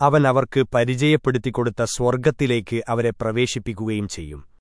അവൻ അവർക്ക് പരിചയപ്പെടുത്തിക്കൊടുത്ത സ്വർഗത്തിലേക്ക് അവരെ പ്രവേശിപ്പിക്കുകയും ചെയ്യും.